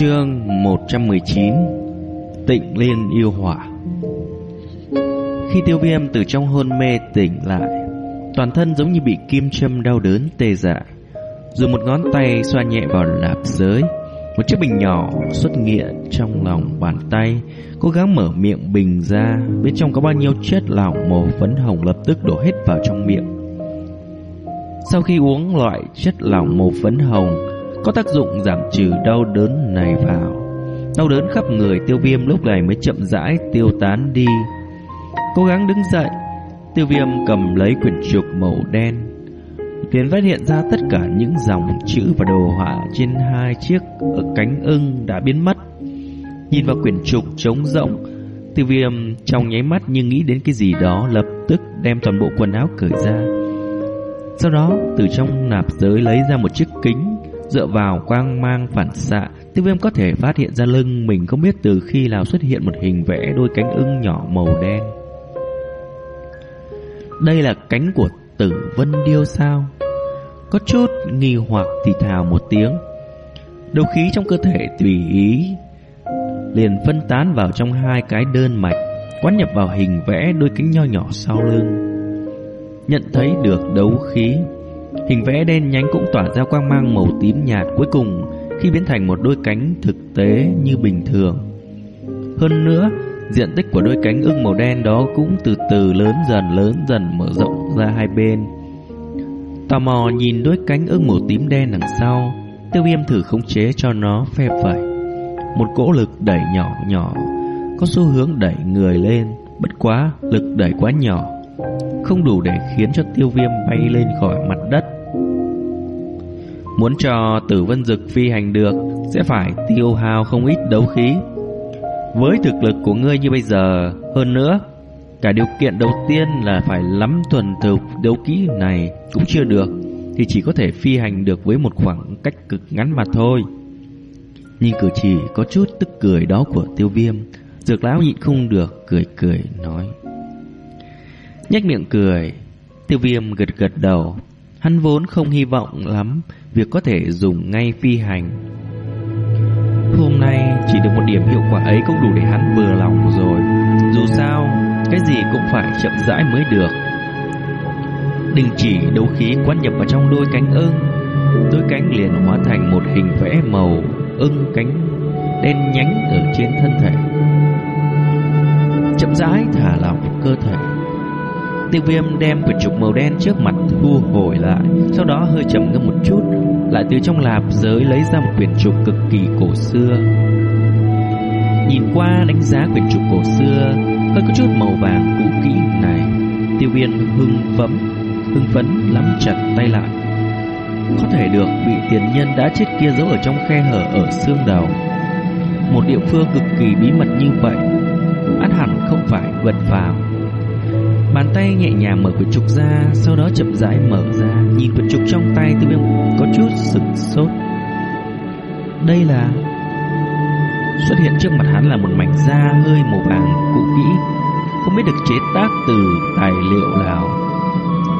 Chương 119 Tịnh Liên yêu hỏa. Khi tiêu viêm từ trong hôn mê tỉnh lại, Toàn thân giống như bị kim châm đau đớn tê dại Dùng một ngón tay xoa nhẹ vào lạp giới, Một chiếc bình nhỏ xuất hiện trong lòng bàn tay, Cố gắng mở miệng bình ra, Bên trong có bao nhiêu chất lỏng màu phấn hồng lập tức đổ hết vào trong miệng. Sau khi uống loại chất lỏng màu phấn hồng có tác dụng giảm trừ đau đớn này vào. Đau đớn khắp người tiêu viêm lúc này mới chậm rãi tiêu tán đi. Cố gắng đứng dậy, tiêu viêm cầm lấy quyển trục màu đen. tiến phát hiện ra tất cả những dòng chữ và đồ họa trên hai chiếc ở cánh ưng đã biến mất. Nhìn vào quyển trục trống rỗng, tiêu viêm trong nháy mắt như nghĩ đến cái gì đó lập tức đem toàn bộ quần áo cởi ra. Sau đó từ trong nạp giới lấy ra một chiếc kính Dựa vào quang mang phản xạ, tiêu viêm có thể phát hiện ra lưng mình không biết từ khi nào xuất hiện một hình vẽ đôi cánh ưng nhỏ màu đen. Đây là cánh của tử vân điêu sao? Có chút nghi hoặc thì thào một tiếng. Đầu khí trong cơ thể tùy ý liền phân tán vào trong hai cái đơn mạch, quán nhập vào hình vẽ đôi cánh nho nhỏ sau lưng. Nhận thấy được đấu khí Hình vẽ đen nhánh cũng tỏa ra quang mang màu tím nhạt cuối cùng khi biến thành một đôi cánh thực tế như bình thường. Hơn nữa, diện tích của đôi cánh ưng màu đen đó cũng từ từ lớn dần lớn dần mở rộng ra hai bên. Tò mò nhìn đôi cánh ưng màu tím đen đằng sau, tiêu viêm thử khống chế cho nó phe phẩy. Một cỗ lực đẩy nhỏ nhỏ, có xu hướng đẩy người lên, bất quá lực đẩy quá nhỏ không đủ để khiến cho tiêu viêm bay lên khỏi mặt đất. Muốn cho tử vân dực phi hành được, sẽ phải tiêu hao không ít đấu khí. Với thực lực của ngươi như bây giờ, hơn nữa, cả điều kiện đầu tiên là phải lắm thuần thục đấu kỹ này cũng chưa được, thì chỉ có thể phi hành được với một khoảng cách cực ngắn mà thôi. Nhưng cử chỉ có chút tức cười đó của tiêu viêm, dược lão nhịn không được, cười cười nói nhếch miệng cười. Tiêu viêm gật gật đầu. Hắn vốn không hy vọng lắm việc có thể dùng ngay phi hành. Hôm nay chỉ được một điểm hiệu quả ấy cũng đủ để hắn vừa lòng rồi. Dù sao, cái gì cũng phải chậm rãi mới được. Đình chỉ đấu khí quán nhập vào trong đôi cánh ưng. Đôi cánh liền hóa thành một hình vẽ màu ưng cánh đen nhánh ở trên thân thể. Chậm rãi thả lỏng cơ thể Tiêu viêm đem quyển trục màu đen trước mặt thu hồi lại. Sau đó hơi chậm ngâm một chút, Lại từ trong lạp giới lấy ra một quyển trục cực kỳ cổ xưa. Nhìn qua đánh giá quyển trục cổ xưa, Hơi có chút màu vàng cũ kỹ này. Tiêu viêm hưng phấn Hưng phấn lắm chặt tay lại. Có thể được vị tiền nhân đã chết kia giấu ở trong khe hở ở xương đầu. Một địa phương cực kỳ bí mật như vậy ắt hẳn không phải vật phàm. Bàn tay nhẹ nhàng mở quyển trục ra, Sau đó chậm rãi mở ra. Nhìn quyển trục trong tay Tư viêm có chút sửng sốt. Đây là Xuất hiện trước mặt hắn là một mảnh da hơi màu vàng cũ kỹ. Không biết được chế tác từ tài liệu nào.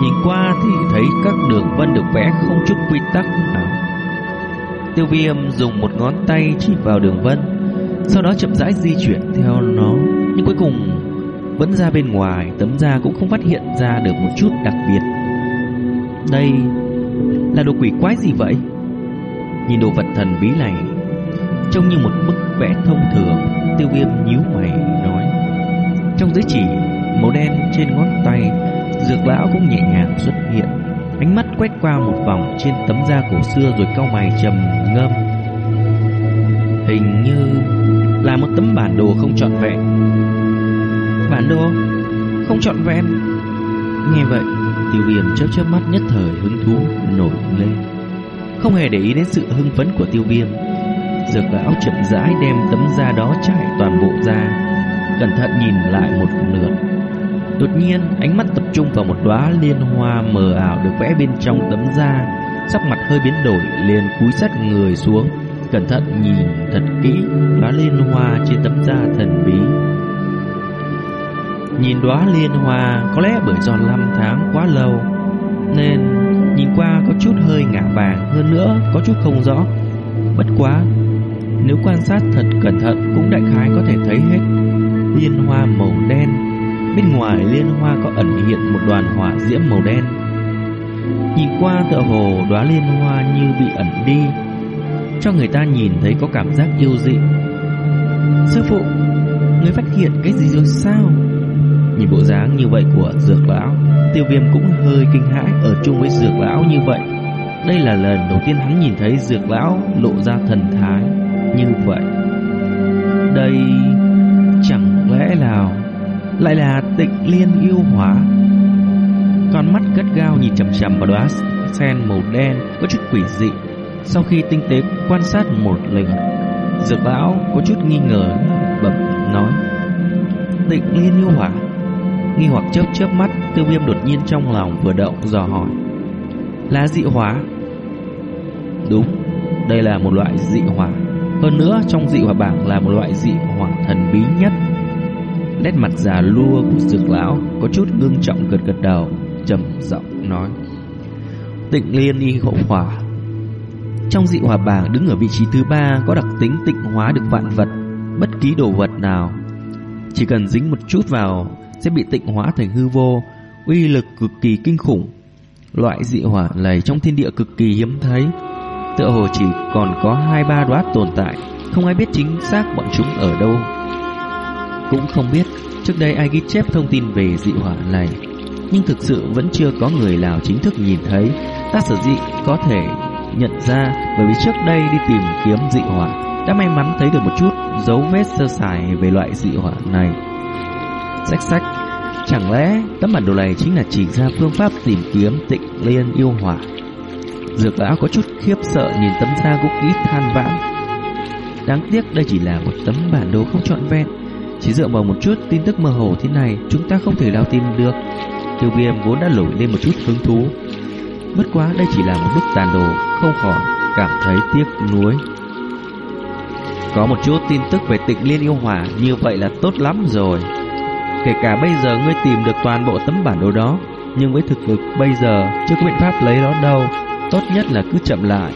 Nhìn qua thì thấy các đường vân được vẽ không chút quy tắc nào. Tiêu viêm dùng một ngón tay chỉ vào đường vân, Sau đó chậm rãi di chuyển theo nó. Nhưng cuối cùng vẫn ra bên ngoài, Tấm da cũng không phát hiện ra được một chút đặc biệt. Đây là đồ quỷ quái gì vậy? Nhìn đồ vật thần bí này, Trông như một bức vẽ thông thường, Tiêu viêm nhíu mày nói. Trong giới chỉ Màu đen trên ngón tay, Dược lão cũng nhẹ nhàng xuất hiện. Ánh mắt quét qua một vòng trên tấm da cổ xưa Rồi cau mày trầm ngâm. Hình như là một tấm bản đồ không trọn vẹn. Bản đồ Không trọn vẹn Nghe vậy Tiêu viêm chớp chớp mắt nhất thời hứng thú nổi lên. Không hề để ý đến sự hưng phấn của tiêu viêm. Dược lão chậm rãi đem tấm da đó trải toàn bộ ra Cẩn thận nhìn lại một lượt. Đột nhiên ánh mắt tập trung vào một đóa liên hoa mờ ảo được vẽ bên trong tấm da. Sắc mặt hơi biến đổi liền cúi sát người xuống Cẩn thận nhìn thật kỹ đóa liên hoa trên tấm da thần bí Nhìn đóa liên hoa, có lẽ bởi do năm tháng quá lâu, Nên nhìn qua có chút hơi ngả vàng Hơn nữa có chút không rõ. Bất quá, Nếu quan sát thật cẩn thận Cũng đại khái có thể thấy hết. Liên hoa màu đen, Bên ngoài liên hoa có ẩn hiện một đoàn hỏa diễm màu đen. Nhìn qua tựa hồ đóa liên hoa như bị ẩn đi, Cho người ta nhìn thấy có cảm giác yêu dị. Sư phụ, Người phát hiện cái gì rồi sao? Nhìn bộ dáng như vậy của dược lão. Tiêu viêm cũng hơi kinh hãi Ở chung với dược lão như vậy. Đây là lần đầu tiên hắn nhìn thấy dược lão Lộ ra thần thái như vậy. Đây Chẳng lẽ nào Lại là tịnh liên yêu hỏa? Con mắt gắt gao nhìn chầm chầm vào đóa sen màu đen Có chút quỷ dị. Sau khi tinh tế quan sát một lần, Dược lão có chút nghi ngờ, bẩm nói Tịnh liên yêu hỏa? Nghi hoặc chớp chớp mắt Tiêu viêm đột nhiên trong lòng vừa động dò hỏi. Là dị hỏa? Đúng, Đây là một loại dị hỏa. Hơn nữa, trong dị hỏa bảng là một loại dị hỏa thần bí nhất. Nét mặt già lua của dược lão Có chút ngưng trọng gật gật đầu, trầm giọng nói. Tịnh liên y hậu hỏa. Trong dị hỏa bảng đứng ở vị trí thứ ba Có đặc tính tịnh hóa được vạn vật, Bất kỳ đồ vật nào. Chỉ cần dính một chút vào sẽ bị tịnh hóa thành hư vô, uy lực cực kỳ kinh khủng. Loại dị hỏa này trong thiên địa cực kỳ hiếm thấy, tựa hồ chỉ còn có hai ba đóa tồn tại, không ai biết chính xác bọn chúng ở đâu. Cũng không biết trước đây ai ghi chép thông tin về dị hỏa này, nhưng thực sự vẫn chưa có người nào chính thức nhìn thấy. Ta sở dĩ có thể nhận ra bởi vì trước đây đi tìm kiếm dị hỏa đã may mắn thấy được một chút dấu vết sơ sài về loại dị hỏa này. Sách sách. Chẳng lẽ tấm bản đồ này chính là chỉ ra phương pháp tìm kiếm tịnh liên yêu hỏa? Dược lão có chút khiếp sợ nhìn tấm da gỗ kỹ than vãn. Đáng tiếc đây chỉ là một tấm bản đồ không trọn vẹn. Chỉ dựa vào một chút tin tức mơ hồ thế này, Chúng ta không thể đào tìm được. Tiêu viêm vốn đã nổi lên một chút hứng thú. Bất quá đây chỉ là một bức tàn đồ, Không khỏi cảm thấy tiếc nuối. Có một chút tin tức về tịnh liên yêu hỏa, Như vậy là tốt lắm rồi. Kể cả bây giờ ngươi tìm được toàn bộ tấm bản đồ đó, Nhưng với thực lực bây giờ Chưa có biện pháp lấy nó đâu. Tốt nhất là cứ chậm lại.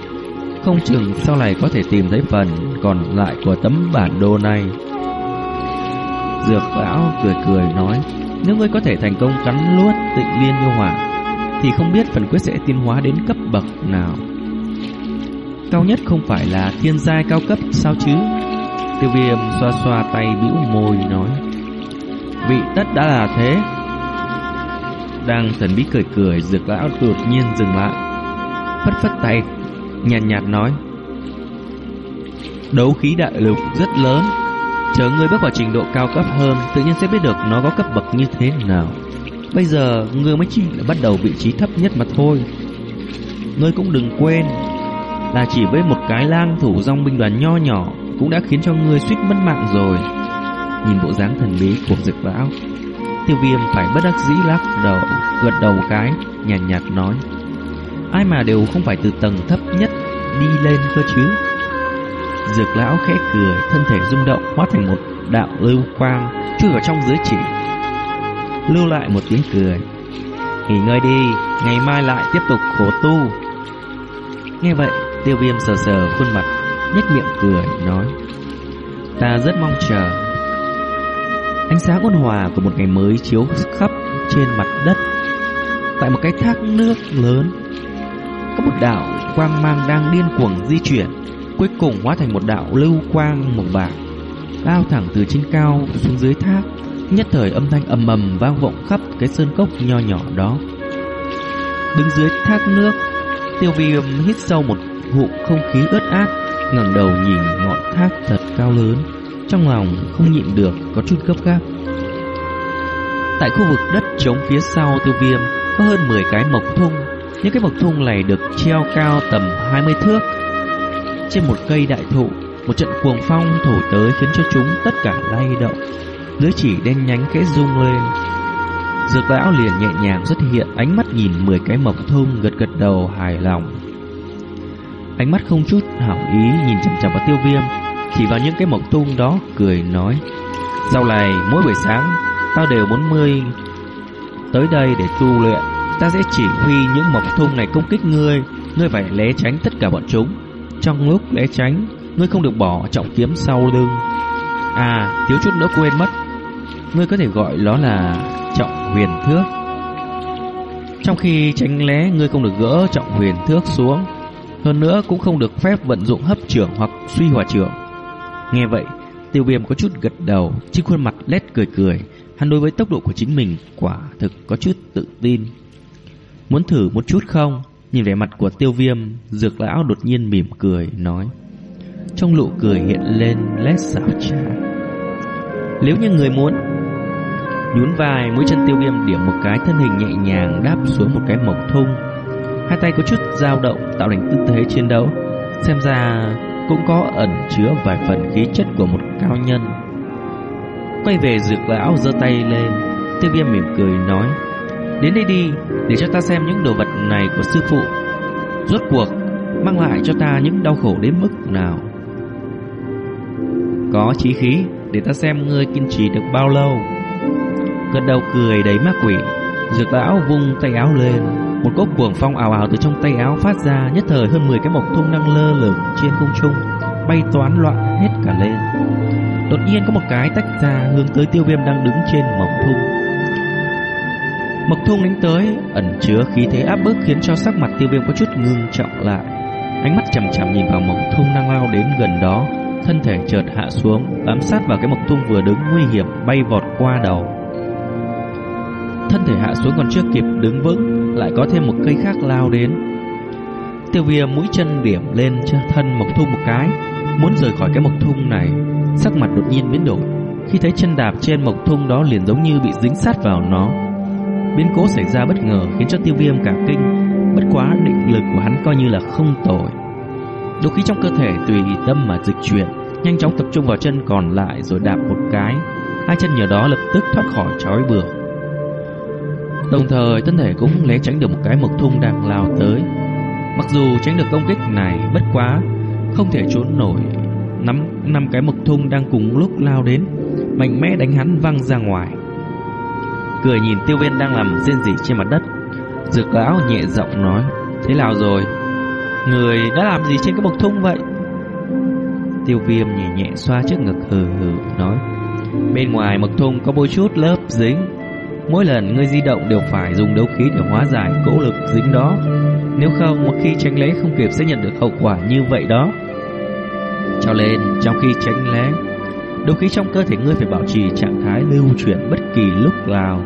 Không chừng sau này có thể tìm thấy phần Còn lại của tấm bản đồ này. Dược lão cười cười nói, Nếu ngươi có thể thành công cắn luốt tịnh liên yêu hỏa Thì không biết phần quyết sẽ tiến hóa đến cấp bậc nào. Cao nhất không phải là thiên giai cao cấp sao chứ? Tiêu viêm xoa xoa tay bĩu môi nói vị tất đã là thế. Đang thần bí cười cười, dược lão đột nhiên dừng lại. Phất phất tay, nhàn nhạt, nhạt nói. Đấu khí đại lục rất lớn. Chờ ngươi bước vào trình độ cao cấp hơn, tự nhiên sẽ biết được nó có cấp bậc như thế nào. Bây giờ, ngươi mới chỉ là bắt đầu vị trí thấp nhất mà thôi. Ngươi cũng đừng quên, là chỉ với một cái lang thủ dòng binh đoàn nho nhỏ cũng đã khiến cho ngươi suýt mất mạng rồi. Nhìn bộ dáng thần bí của dực lão. Tiêu viêm phải bất đắc dĩ lắc đầu Gật đầu cái Nhàn nhạt, nhạt nói. Ai mà đều không phải từ tầng thấp nhất Đi lên cơ chứ? Dược lão khẽ cười Thân thể rung động hóa thành một đạo lưu quang Chui vào trong dưới chỉ. Lưu lại một tiếng cười. Nghỉ ngơi đi Ngày mai lại tiếp tục khổ tu. Nghe vậy Tiêu viêm sờ sờ khuôn mặt nhếch miệng cười nói. Ta rất mong chờ. Ánh sáng ôn hòa của một ngày mới chiếu khắp trên mặt đất. Tại một cái thác nước lớn, có một đạo quang mang đang điên cuồng di chuyển, cuối cùng hóa thành một đạo lưu quang màu bạc, lao thẳng từ trên cao xuống dưới thác. Nhất thời âm thanh ầm ầm vang vọng khắp cái sơn cốc nho nhỏ đó. Đứng dưới thác nước, Tiêu Viêm hít sâu một ngụm không khí ướt át, ngẩng đầu nhìn ngọn thác thật cao lớn trong lòng không nhịn được có chút gấp gáp. Tại khu vực đất trống phía sau tiêu viêm có hơn 10 cái mộc thung. Những cái mộc thung này được treo cao tầm 20 thước. Trên một cây đại thụ, một trận cuồng phong thổi tới khiến cho chúng tất cả lay động. Lưới chỉ đen nhánh khẽ rung lên. Dược lão liền nhẹ nhàng xuất hiện ánh mắt nhìn 10 cái mộc thung gật gật đầu hài lòng. Ánh mắt không chút hảo ý nhìn chằm chằm vào tiêu viêm chỉ vào những cái mộc tung đó, cười nói, Sau này mỗi buổi sáng, Tao đều muốn mươi Tới đây để tu luyện. Ta sẽ chỉ huy những mộc tung này công kích ngươi. Ngươi phải né tránh tất cả bọn chúng. Trong lúc né tránh, Ngươi không được bỏ trọng kiếm sau lưng. À thiếu chút nữa quên mất. Ngươi có thể gọi nó là trọng huyền thước. Trong khi tránh lé Ngươi không được gỡ trọng huyền thước xuống. Hơn nữa cũng không được phép vận dụng hấp trưởng hoặc suy hòa trưởng. Nghe vậy, Tiêu viêm có chút gật đầu, Trên khuôn mặt lét cười cười. Hắn đối với tốc độ của chính mình quả thực có chút tự tin. Muốn thử một chút không? Nhìn vẻ mặt của tiêu viêm, Dược lão đột nhiên mỉm cười, Nói. Trong nụ cười hiện lên lét xảo trá. Nếu như người muốn, Nhún vai, mũi chân tiêu viêm điểm một cái, Thân hình nhẹ nhàng đáp xuống một cái mộc thung. Hai tay có chút dao động, Tạo thành tư thế chiến đấu. Xem ra cũng có ẩn chứa vài phần khí chất của một cao nhân. Quay về dược lão giơ tay lên, Tiêu viêm mỉm cười nói, Đến đây đi, Để cho ta xem những đồ vật này của sư phụ. Rốt cuộc, Mang lại cho ta những đau khổ đến mức nào? Có chí khí, Để ta xem ngươi kiên trì được bao lâu. Gật đầu cười đầy ma quỷ Dược lão vung tay áo lên. Một cốc cuồng phong ảo ảo từ trong tay áo phát ra, Nhất thời hơn 10 cái mộc thung đang lơ lửng trên không trung, Bay toán loạn hết cả lên. Đột nhiên có một cái tách ra, Hướng tới tiêu viêm đang đứng trên mộc thung. Mộc thung đánh tới, Ẩn chứa khí thế áp bức Khiến cho sắc mặt tiêu viêm có chút ngưng trọng lại. Ánh mắt chằm chằm nhìn vào mộc thung đang lao đến gần đó, Thân thể chợt hạ xuống, Bám sát vào cái mộc thung vừa đứng nguy hiểm Bay vọt qua đầu. Thân thể hạ xuống còn chưa kịp đứng vững lại có thêm một cây khác lao đến. Tiêu viêm mũi chân điểm lên cho thân mộc thung một cái, Muốn rời khỏi cái mộc thung này, Sắc mặt đột nhiên biến đổi. Khi thấy chân đạp trên mộc thung đó liền giống như bị dính sát vào nó. Biến cố xảy ra bất ngờ khiến cho tiêu viêm cả kinh, Bất quá định lực của hắn coi như là không tồi. Đôi khí trong cơ thể tùy tâm mà dịch chuyển, Nhanh chóng tập trung vào chân còn lại rồi đạp một cái. Hai chân nhờ đó lập tức thoát khỏi trói buộc. Đồng thời, thân thể cũng né tránh được một cái mộc thung đang lao tới. Mặc dù tránh được công kích này bất quá, Không thể trốn nổi. Nắm năm cái mộc thung đang cùng lúc lao đến, Mạnh mẽ đánh hắn văng ra ngoài. Cười nhìn tiêu viên đang làm riêng gì trên mặt đất. Dược lão nhẹ giọng nói, Thế nào rồi? Người đã làm gì trên cái mộc thung vậy? Tiêu viêm nhẹ nhẹ xoa trước ngực hừ hừ, nói, Bên ngoài mộc thung có bôi chút lớp dính. Mỗi lần ngươi di động đều phải dùng đấu khí để hóa giải cỗ lực dính đó. Nếu không, một khi tránh lé không kịp sẽ nhận được hậu quả như vậy đó. Cho nên trong khi tránh lé Đấu khí trong cơ thể ngươi phải bảo trì trạng thái lưu chuyển bất kỳ lúc nào.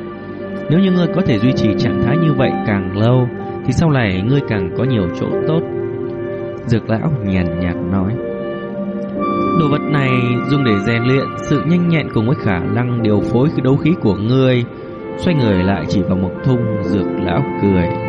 Nếu như ngươi có thể duy trì trạng thái như vậy càng lâu, Thì sau này ngươi càng có nhiều chỗ tốt. Dược lão nhàn nhạt nói. Đồ vật này dùng để rèn luyện sự nhanh nhẹn cùng với khả năng điều phối đấu khí của ngươi. Xoay người lại chỉ vào một thung dược lão cười.